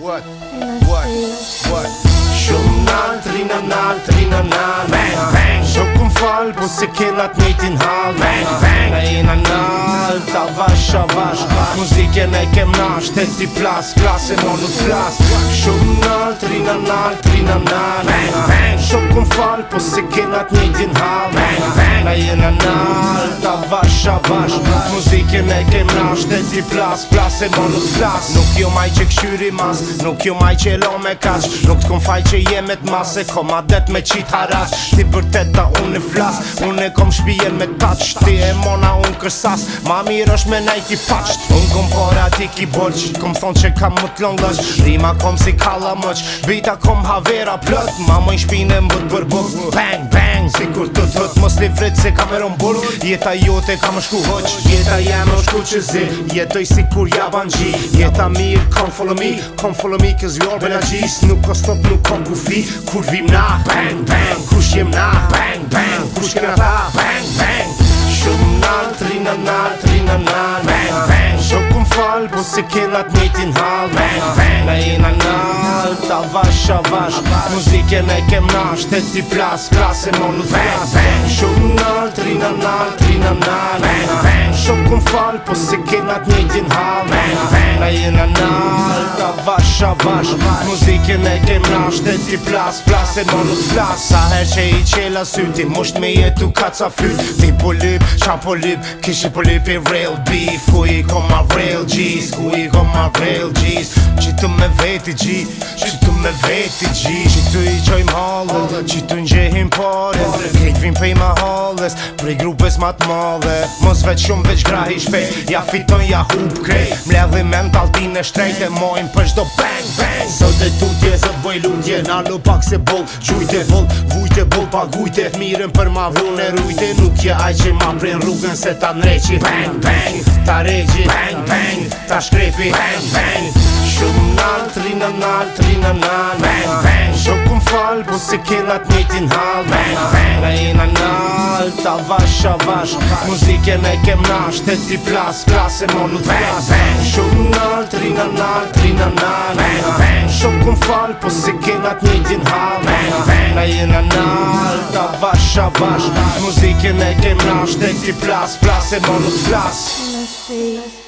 What? What? What? Shumë trina nal, trina nal Bang, bang Shumë këm fal, po se kena të njëtin hal Bang, bang Na jena nal, ta vash, a vash Muzike ne kem nash, të ti plas, plas e mo nuk plas Shumë nal, trina nal, trina nal Bang, bang Shumë këm fal, po se kena të njëtin hal Bang, bang Na jena nal bash muzike ne kem Dhe ti plas plas e bon plas nuk jo maj qe kshyri mas nuk jo maj qe lo me kash nuk t'kon faj qe jem e t'mas e kom adet me qit haras ti për teta un e flas un e kom shpijen me t'pat Ti e mona un kërsas ma mirë është me najti pasht un kom pora ti ki borç kom thon qe kam më t'lon rima kom si kalla mëq bita kom havera plët ma më i shpine më bët bërbuk bang bang Si kur të të të mos një vrejt se ka me rëmë burë Jeta jote, ka më shku hoq Jeta jem është ku që zi Jetoj si kur ja ban gji Jeta mirë, come follow me Come follow me, cause jorë bëna bena gjis Nuk o po stop, nuk ko po ku fi Kur vim na, bang, bang Kush jem na, bang, bang Kush kena ta, bang, bang Shumë na, tri na na, tri na bang na Shumë kum po se kena të mitin hal Bang, bang, bang, avash, avash Muzike ne kem nash, të ti plas, plas e mon lut flas Shumë nalë, trina nalë, trina nalë Shumë po se kena t'njëtjin halë bash Muzikin e kem nash Dhe ti plas, plas e më nuk Sa her që i qela syti Musht me jetu ka ca fyr Ti po lyp, qa po lyp, Kish i po lip i real beef Ku i ko ma real gjis Ku i ko ma real gjis Qitu me veti gji Qitu me veti gji Qitu i qoj më halë Qitu në gjehin pare Kejt vim pej më halës Prej grupes ma të Mos veç shumë veç grahi shpejt, Ja fiton ja hup krejt Mle dhe mental ti në shtrejt E mojnë për shdo bang Sot e tutje se bëj lundje Nalu pak se boll, qujt e boll Vujt boll pa gujt e Miren për ma vune rujt e Nuk je aj qe ma mbren rrugën se ta nreqi Bang, bang Ta regji Bang, bang Ta shkrepi Bang, bang Shumë nal, tri në nal, tri në nal Bang, bang Shokun fal, po se kena të mitin hal Bang, bang Nga e në nal, tavash, avash Muzike ne kem nash Teti plas, plas e molu t'flas Bang, bang Shumë nal, tri nal, tri nal fal På cykel na 9,5 Na ena nalta, wasza wasz Muzykę nekiem nasz, ten ty plas, plasem on od flas